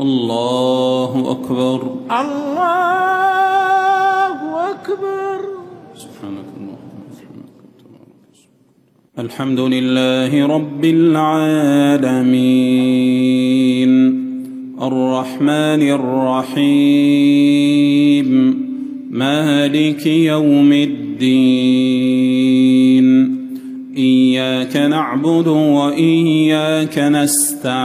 الله أكبر. الله أكبر. سبحانك اللهم الحمد لله رب العالمين. الرحمن الرحيم. مالك يوم الدين. إياك نعبد وإياك نستعين.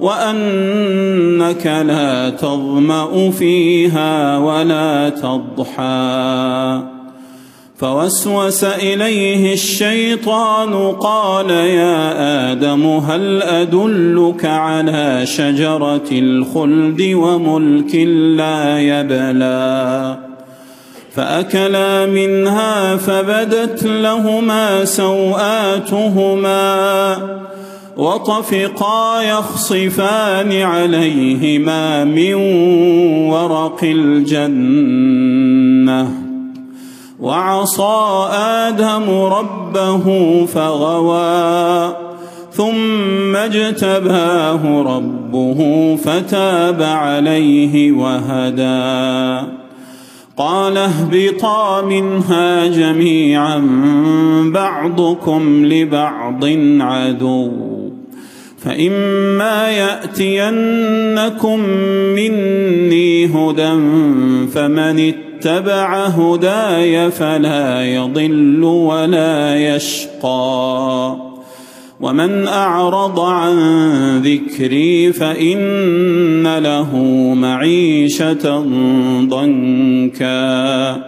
وأنك لا تظمأ فيها ولا تضحى. فوسوس إليه الشيطان قال يا آدم هل أدلك على شجرة الخلد وملك لا يبلى؟ فأكلا منها فبدت لهما سوآتهما. وطفقا يخصفان عليهما من ورق الجنة. وعصى آدم ربه فغوى ثم اجتباه ربه فتاب عليه وهدى. قال اهبطا منها جميعا بعضكم لبعض عدو. فإما يأتينكم مني هدى فمن اتبع هداي فلا يضل ولا يشقى ومن اعرض عن ذكري فان له معيشه ضنكا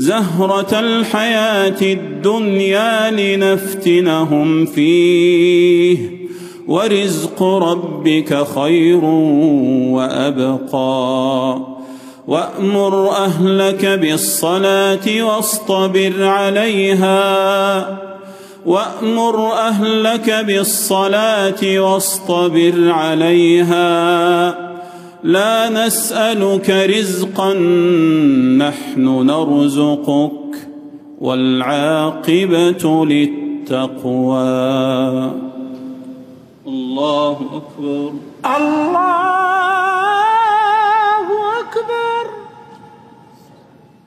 زهرة الحياة الدنيا لنفتنهم فيه. ورزق ربك خير وأبقى. وأمر أهلك بالصلاة واصطبر عليها. وأمر أهلك بالصلاة واصطبر عليها. لا نسألك رزقا نحن نرزقك والعاقبة للتقوى. الله أكبر. الله